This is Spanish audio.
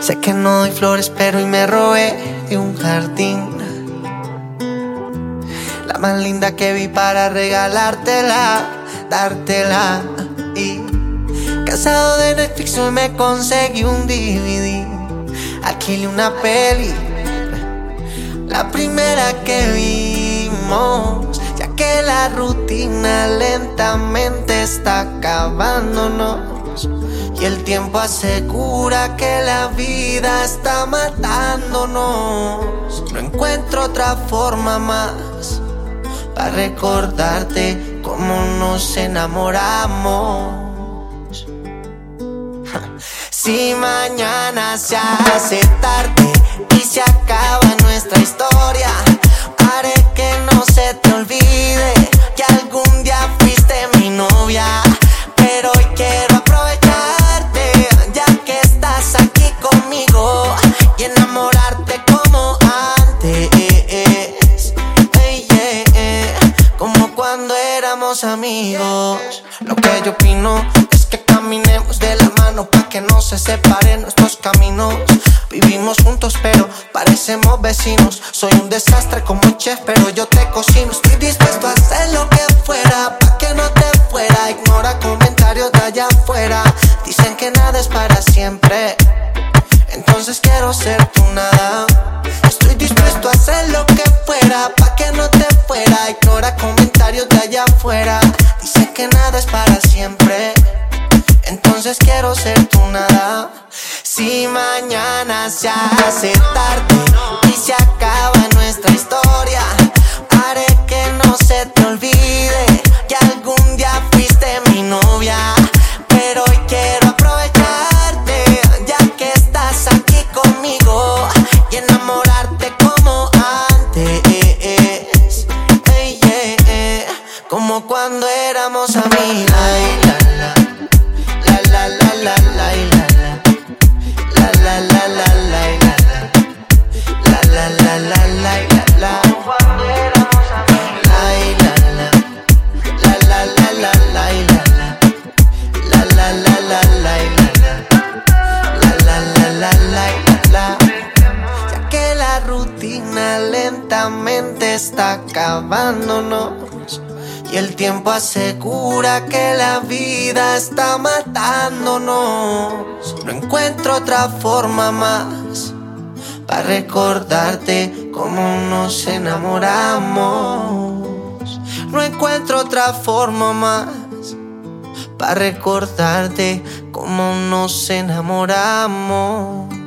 Sé que no doy flores, pero hoy me robé de un jardín. La más linda que vi para regalártela, dártela. Y casado de Netflix hoy me conseguí un DVD. Alquilé una peli, la primera que vimos. Ya que la rutina lentamente está acabándonos. El tiempo asegura que la vida está matándonos. No encuentro otra forma más para recordarte cómo nos enamoramos. Si mañana se hace tarde y se acaba nuestra historia, haré que no se te olvide éramos amigos. Lo que yo opino es que caminemos de la mano para que no se separen nuestros caminos. Vivimos juntos, pero parecemos vecinos. Soy un desastre como chef, pero yo te cocino. Estoy dispuesto a hacer lo que fuera para que no te fuera. Ignora comentarios de allá afuera. Dicen que nada es para siempre. Entonces quiero ser tu nada. Estoy dispuesto a hacer lo que fuera para que no te fuera. Ignora comentarios de allá afuera. Dicen que nada es para siempre. Entonces quiero ser tu nada. Si mañana se hace tarde lentamente está acabándonos y el tiempo asegura que la vida está matándonos. No encuentro otra forma más para recordarte cómo nos enamoramos. No encuentro otra forma más para recordarte cómo nos enamoramos.